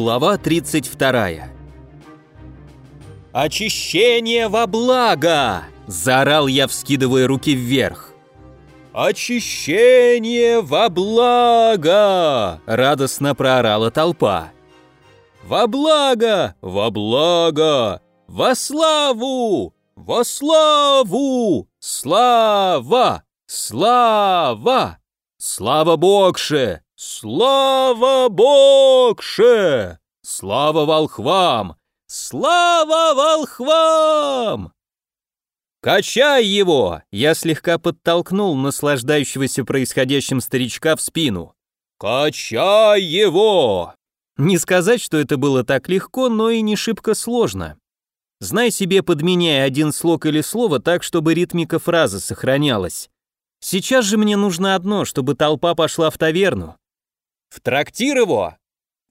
Глава 32. «Очищение во благо!» – заорал я, вскидывая руки вверх. «Очищение во благо!» – радостно проорала толпа. «Во благо! Во благо! Во славу! Во славу! Слава! Слава! Слава Богше! Слава Богше! Слава волхвам! Слава волхвам! «Качай его!» Я слегка подтолкнул наслаждающегося происходящим старичка в спину. «Качай его!» Не сказать, что это было так легко, но и не шибко сложно. Знай себе, подменяй один слог или слово так, чтобы ритмика фразы сохранялась. Сейчас же мне нужно одно, чтобы толпа пошла в таверну. В трактир его!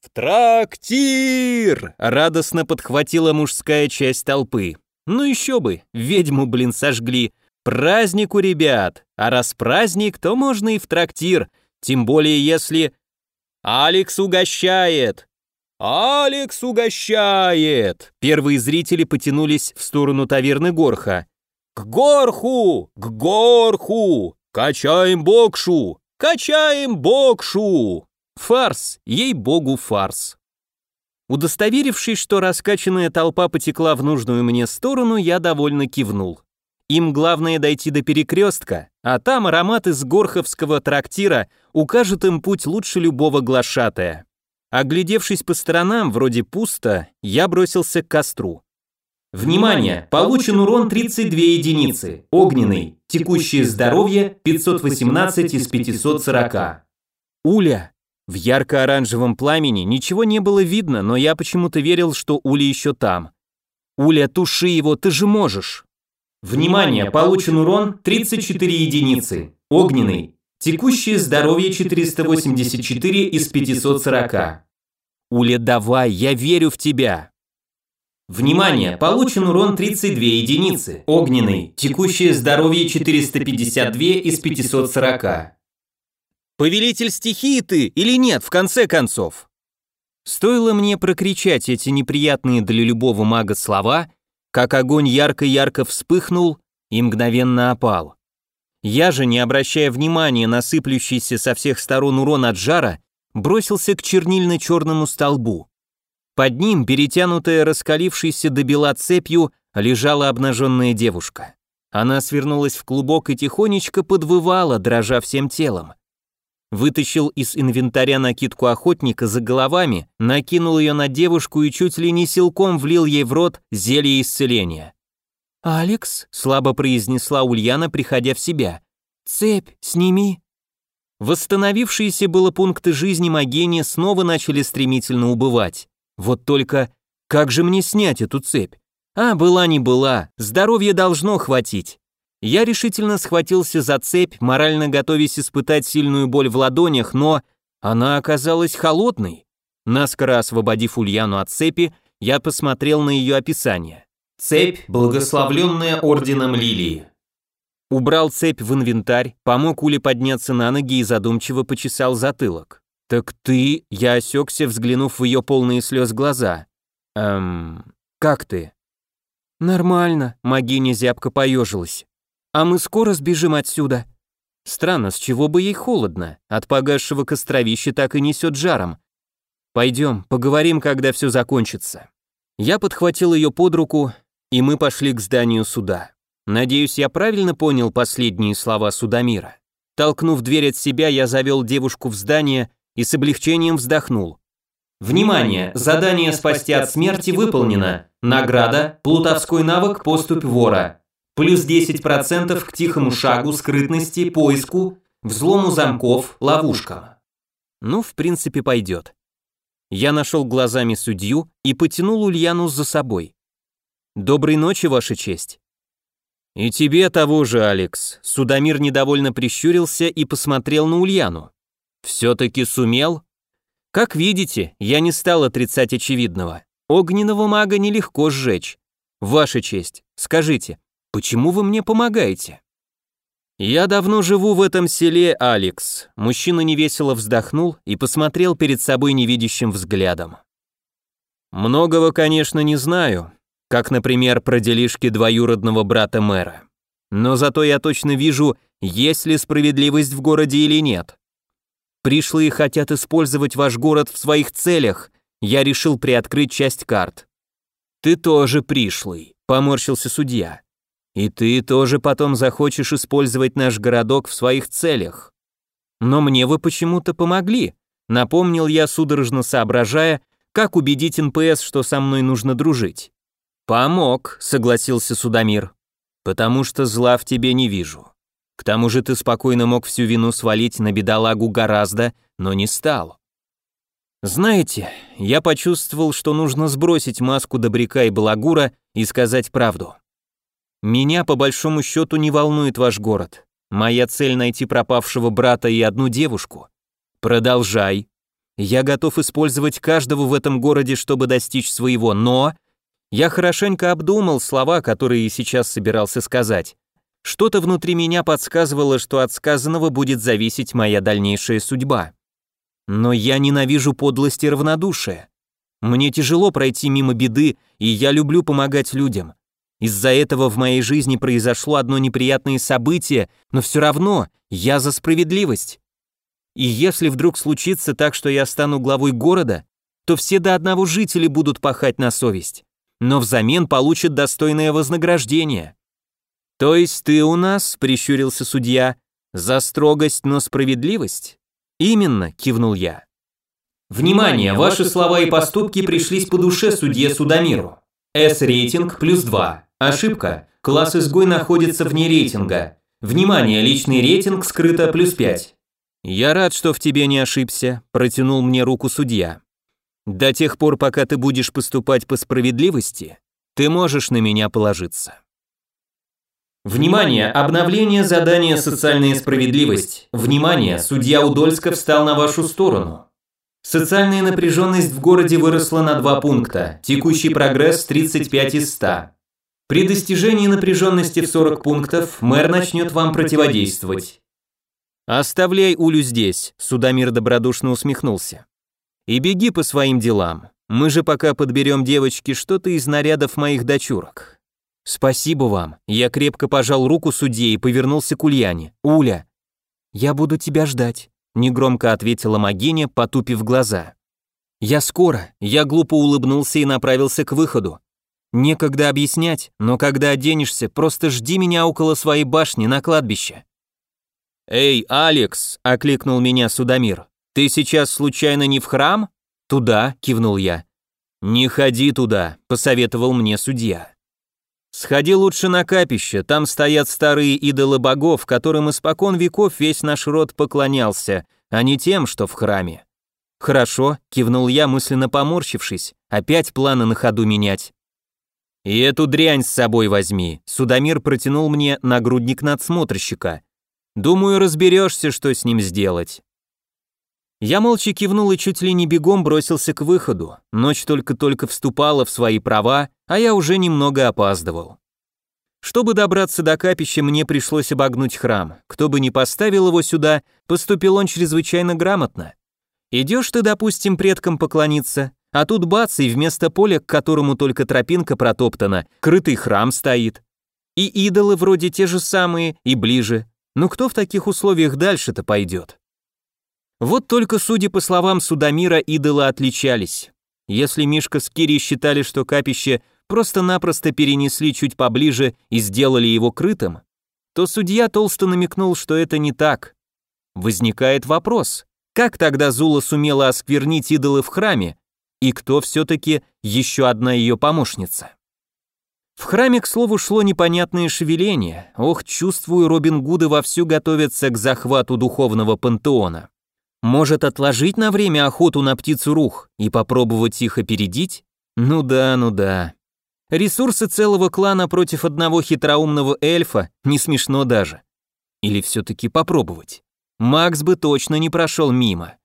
В трактир! Радостно подхватила мужская часть толпы. Ну еще бы, ведьму, блин, сожгли. Праздник у ребят. А раз праздник, то можно и в трактир. Тем более, если... Алекс угощает! Алекс угощает! Первые зрители потянулись в сторону таверны Горха. К Горху! К Горху! Качаем бокшу! Качаем бокшу! Фарс, ей-богу, фарс. Удостоверившись, что раскачанная толпа потекла в нужную мне сторону, я довольно кивнул. Им главное дойти до перекрестка, а там аромат из горховского трактира укажет им путь лучше любого глашатая. Оглядевшись по сторонам, вроде пусто, я бросился к костру. Внимание! Получен урон 32 единицы. Огненный. Текущее здоровье 518 из 540. Уля. В ярко-оранжевом пламени ничего не было видно, но я почему-то верил, что Уля еще там. Уля, туши его, ты же можешь. Внимание! Получен урон 34 единицы. Огненный. Текущее здоровье 484 из 540. Уля, давай, я верю в тебя. Внимание! Получен урон 32 единицы. Огненный. Текущее здоровье 452 из 540. Повелитель стихии ты или нет, в конце концов? Стоило мне прокричать эти неприятные для любого мага слова, как огонь ярко-ярко вспыхнул и мгновенно опал. Я же, не обращая внимания на сыплющийся со всех сторон урон от жара, бросился к чернильно-черному столбу. Под ним, перетянутая раскалившейся до бела цепью, лежала обнаженная девушка. Она свернулась в клубок и тихонечко подвывала, дрожа всем телом. Вытащил из инвентаря накидку охотника за головами, накинул ее на девушку и чуть ли не силком влил ей в рот зелье исцеления. «Алекс», — слабо произнесла Ульяна, приходя в себя, — «цепь сними». Восстановившиеся было пункты жизни Магени снова начали стремительно убывать. Вот только как же мне снять эту цепь? А, была не была, здоровья должно хватить. Я решительно схватился за цепь, морально готовясь испытать сильную боль в ладонях, но она оказалась холодной. Наскоро освободив Ульяну от цепи, я посмотрел на ее описание. Цепь, благословленная орденом лилии. Убрал цепь в инвентарь, помог Уле подняться на ноги и задумчиво почесал затылок. «Так ты...» — я осекся, взглянув в ее полные слез глаза. «Эм... Как ты?» «Нормально», — Магиня зябко поежилась. «А мы скоро сбежим отсюда». Странно, с чего бы ей холодно? От погасшего костровища так и несет жаром. Пойдем, поговорим, когда все закончится. Я подхватил ее под руку, и мы пошли к зданию суда. Надеюсь, я правильно понял последние слова Судомира. Толкнув дверь от себя, я завел девушку в здание и с облегчением вздохнул. Внимание! Задание «Спасти от смерти» выполнено. Награда – плутовской навык «Поступь вора». Плюс 10% к тихому шагу, скрытности, поиску, взлому замков, ловушкам. Ну, в принципе, пойдет. Я нашел глазами судью и потянул Ульяну за собой. «Доброй ночи, Ваша честь». «И тебе того же, Алекс», Судомир недовольно прищурился и посмотрел на Ульяну. Все-таки сумел? Как видите, я не стал отрицать очевидного. Огненного мага нелегко сжечь. Ваша честь, скажите, почему вы мне помогаете? Я давно живу в этом селе, Алекс. Мужчина невесело вздохнул и посмотрел перед собой невидящим взглядом. Многого, конечно, не знаю, как, например, про делишки двоюродного брата мэра. Но зато я точно вижу, есть ли справедливость в городе или нет. Пришлые хотят использовать ваш город в своих целях. Я решил приоткрыть часть карт. Ты тоже пришлый, поморщился судья. И ты тоже потом захочешь использовать наш городок в своих целях. Но мне вы почему-то помогли, напомнил я, судорожно соображая, как убедить НПС, что со мной нужно дружить. Помог, согласился Судомир. Потому что зла в тебе не вижу. К тому же ты спокойно мог всю вину свалить на бедолагу Горазда, но не стал. Знаете, я почувствовал, что нужно сбросить маску добряка и балагура и сказать правду. Меня, по большому счету, не волнует ваш город. Моя цель — найти пропавшего брата и одну девушку. Продолжай. Я готов использовать каждого в этом городе, чтобы достичь своего, но... Я хорошенько обдумал слова, которые сейчас собирался сказать. Что-то внутри меня подсказывало, что от сказанного будет зависеть моя дальнейшая судьба. Но я ненавижу подлость и равнодушие. Мне тяжело пройти мимо беды, и я люблю помогать людям. Из-за этого в моей жизни произошло одно неприятное событие, но все равно я за справедливость. И если вдруг случится так, что я стану главой города, то все до одного жители будут пахать на совесть, но взамен получат достойное вознаграждение. То есть ты у нас, прищурился судья, за строгость, но справедливость? Именно, кивнул я. Внимание, ваши слова и поступки пришлись по душе судье Судомиру. С-рейтинг плюс 2. Ошибка. Класс изгой находится вне рейтинга. Внимание, личный рейтинг скрыто плюс 5. Я рад, что в тебе не ошибся, протянул мне руку судья. До тех пор, пока ты будешь поступать по справедливости, ты можешь на меня положиться. Внимание, обновление задания «Социальная справедливость». Внимание, судья Удольска встал на вашу сторону. Социальная напряженность в городе выросла на 2 пункта. Текущий прогресс 35 из 100. При достижении напряженности в 40 пунктов мэр начнет вам противодействовать. «Оставляй Улю здесь», — Судомир добродушно усмехнулся. «И беги по своим делам. Мы же пока подберем девочке что-то из нарядов моих дочурок». «Спасибо вам». Я крепко пожал руку судье и повернулся к Ульяне. «Уля». «Я буду тебя ждать», — негромко ответила Магиня, потупив глаза. «Я скоро». Я глупо улыбнулся и направился к выходу. Некогда объяснять, но когда оденешься, просто жди меня около своей башни на кладбище. Эй, Алекс, окликнул меня Судомир. Ты сейчас случайно не в храм? Туда, кивнул я. Не ходи туда, посоветовал мне судья. Сходи лучше на капище, там стоят старые идолы богов, которым испокон веков весь наш род поклонялся, а не тем, что в храме. Хорошо, кивнул я, мысленно поморщившись, опять планы на ходу менять. «И эту дрянь с собой возьми», — Судомир протянул мне нагрудник надсмотрщика. «Думаю, разберешься, что с ним сделать». Я молча кивнул и чуть ли не бегом бросился к выходу. Ночь только-только вступала в свои права, а я уже немного опаздывал. Чтобы добраться до капища, мне пришлось обогнуть храм. Кто бы ни поставил его сюда, поступил он чрезвычайно грамотно. Идешь ты, допустим, предкам поклониться, а тут бац, и вместо поля, к которому только тропинка протоптана, крытый храм стоит. И идолы вроде те же самые, и ближе. Ну кто в таких условиях дальше-то пойдет? Вот только, судя по словам Судомира, идолы отличались. Если Мишка с Кири считали, что капище просто-напросто перенесли чуть поближе и сделали его крытым, то судья толсто намекнул, что это не так. Возникает вопрос, как тогда Зула сумела осквернить идолы в храме, и кто все-таки еще одна ее помощница. В храме, к слову, шло непонятное шевеление. Ох, чувствую, Робин Гуды вовсю готовятся к захвату духовного пантеона. Может отложить на время охоту на птицу рух и попробовать их опередить? Ну да, ну да. Ресурсы целого клана против одного хитроумного эльфа не смешно даже. Или все-таки попробовать? Макс бы точно не прошел мимо.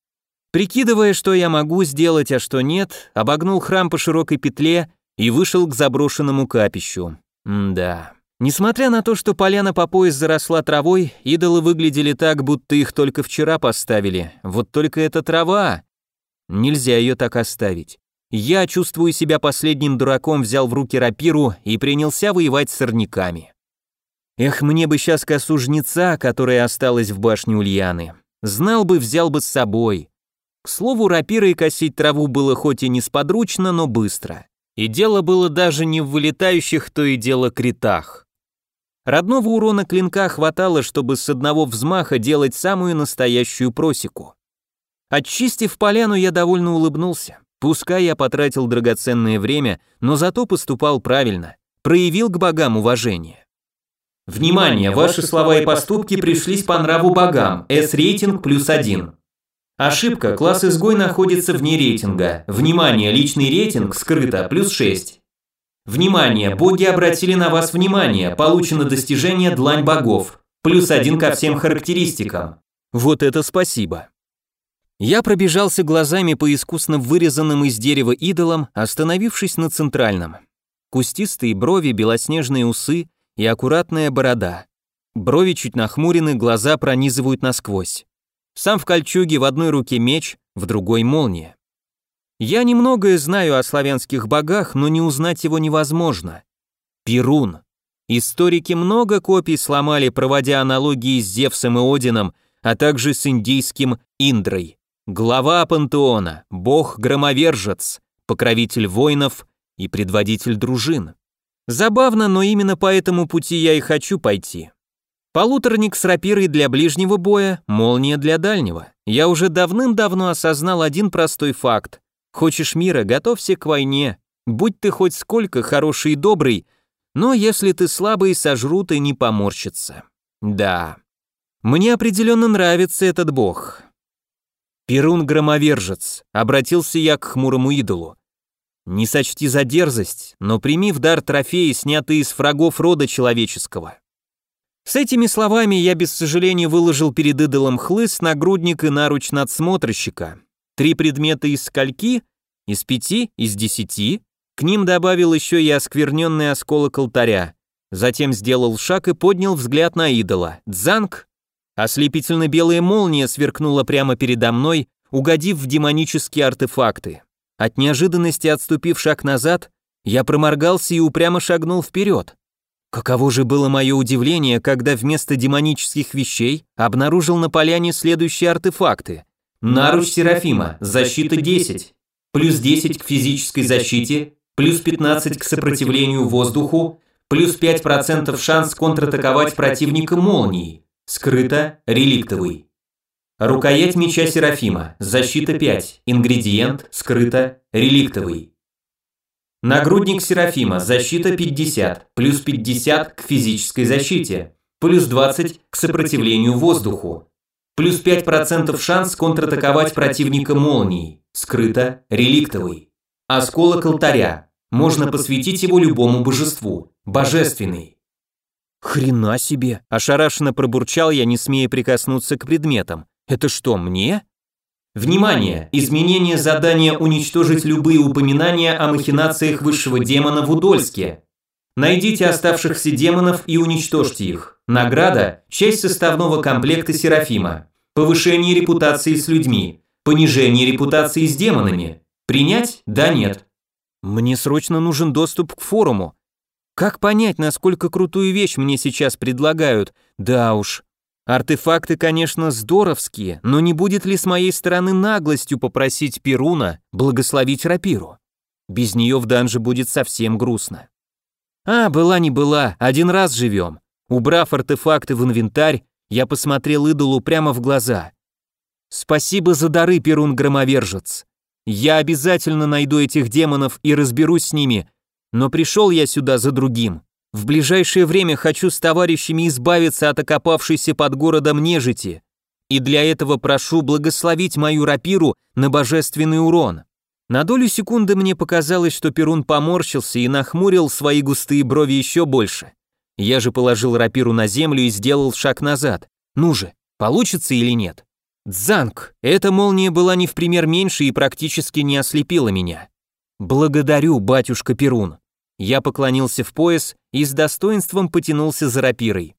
Прикидывая, что я могу сделать, а что нет, обогнул храм по широкой петле и вышел к заброшенному капищу. М да. Несмотря на то, что поляна по пояс заросла травой, идолы выглядели так, будто их только вчера поставили. Вот только эта трава. Нельзя ее так оставить. Я, чувствую себя последним дураком, взял в руки рапиру и принялся воевать с сорняками. Эх, мне бы сейчас косу жнеца, которая осталась в башне Ульяны. Знал бы, взял бы с собой. К слову, рапирой косить траву было хоть и несподручно, но быстро. И дело было даже не в вылетающих, то и дело критах. Родного урона клинка хватало, чтобы с одного взмаха делать самую настоящую просеку. Очистив поляну, я довольно улыбнулся. Пускай я потратил драгоценное время, но зато поступал правильно, проявил к богам уважение. Внимание, ваши слова и поступки пришлись по нраву богам, S-рейтинг плюс один. Ошибка, класс изгой находится вне рейтинга. Внимание, личный рейтинг скрыто, плюс 6. Внимание, боги обратили на вас внимание, получено достижение длань богов, плюс один ко всем характеристикам. Вот это спасибо. Я пробежался глазами по искусно вырезанным из дерева идолам, остановившись на центральном. Кустистые брови, белоснежные усы и аккуратная борода. Брови чуть нахмурены, глаза пронизывают насквозь. Сам в кольчуге, в одной руке меч, в другой молния. Я немногое знаю о славянских богах, но не узнать его невозможно. Перун. Историки много копий сломали, проводя аналогии с Зевсом и Одином, а также с индийским Индрой. Глава пантеона, бог-громовержец, покровитель воинов и предводитель дружин. Забавно, но именно по этому пути я и хочу пойти. Полуторник с рапирой для ближнего боя, молния для дальнего. Я уже давным-давно осознал один простой факт. Хочешь мира, готовься к войне. Будь ты хоть сколько хороший и добрый, но если ты слабый, сожрут и не поморщится. Да. Мне определенно нравится этот бог. Перун-громовержец, обратился я к хмурому идолу. Не сочти за дерзость, но прими в дар трофеи, снятые из врагов рода человеческого. С этими словами я без сожаления выложил перед идолом хлыст, нагрудник и наруч надсмотрщика, Три предмета из скольки? Из пяти? Из десяти? К ним добавил еще и оскверненный осколок алтаря. Затем сделал шаг и поднял взгляд на идола. Дзанг! Ослепительно белая молния сверкнула прямо передо мной, угодив в демонические артефакты. От неожиданности отступив шаг назад, я проморгался и упрямо шагнул вперед. Каково же было мое удивление, когда вместо демонических вещей обнаружил на поляне следующие артефакты. Наруч Серафима, защита 10, плюс 10 к физической защите, плюс 15 к сопротивлению воздуху, плюс 5% шанс контратаковать противника молнией, скрыто, реликтовый. Рукоять меча Серафима, защита 5, ингредиент, скрыто, реликтовый. Нагрудник Серафима, защита 50, плюс 50 к физической защите, плюс 20 к сопротивлению воздуху, Плюс 5% шанс контратаковать противника молнией. Скрыто, реликтовый. Осколок алтаря. Можно посвятить его любому божеству. Божественный. Хрена себе, ошарашенно пробурчал я, не смея прикоснуться к предметам. Это что, мне? Внимание! Изменение задания уничтожить любые упоминания о махинациях высшего демона в Удольске. Найдите оставшихся демонов и уничтожьте их. Награда – часть составного комплекта Серафима. Повышение репутации с людьми. Понижение репутации с демонами. Принять? Да, нет. Мне срочно нужен доступ к форуму. Как понять, насколько крутую вещь мне сейчас предлагают? Да уж. Артефакты, конечно, здоровские, но не будет ли с моей стороны наглостью попросить Перуна благословить рапиру? Без нее в данже будет совсем грустно. А, была не была, один раз живем. Убрав артефакты в инвентарь, я посмотрел идолу прямо в глаза. Спасибо за дары, Перун Громовержец. Я обязательно найду этих демонов и разберусь с ними, но пришел я сюда за другим. В ближайшее время хочу с товарищами избавиться от окопавшейся под городом нежити, и для этого прошу благословить мою рапиру на божественный урон. На долю секунды мне показалось, что Перун поморщился и нахмурил свои густые брови еще больше. Я же положил рапиру на землю и сделал шаг назад. Ну же, получится или нет? Дзанг! Эта молния была не в пример меньше и практически не ослепила меня. Благодарю, батюшка Перун. Я поклонился в пояс и с достоинством потянулся за рапирой.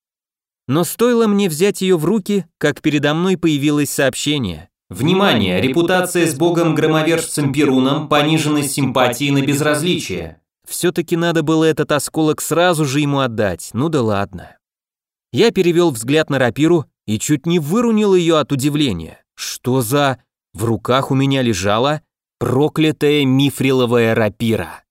Но стоило мне взять ее в руки, как передо мной появилось сообщение. Внимание, репутация с богом-громовержцем Перуном понижена с симпатии на безразличие. Все-таки надо было этот осколок сразу же ему отдать, ну да ладно. Я перевел взгляд на рапиру и чуть не вырунил ее от удивления. Что за... В руках у меня лежала проклятая мифриловая рапира.